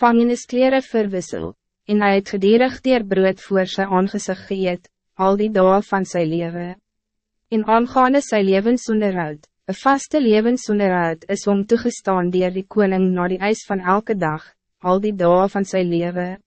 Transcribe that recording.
vangeniskleren verwissel, en hij het gedierig dier brood voor sy aangezicht geëet, al die dae van zijn leven. In aangaande sy levensonderhoud, een vaste levensonderhoud is om toegestaan dier die koning na die eis van elke dag, al die dae van zijn leven.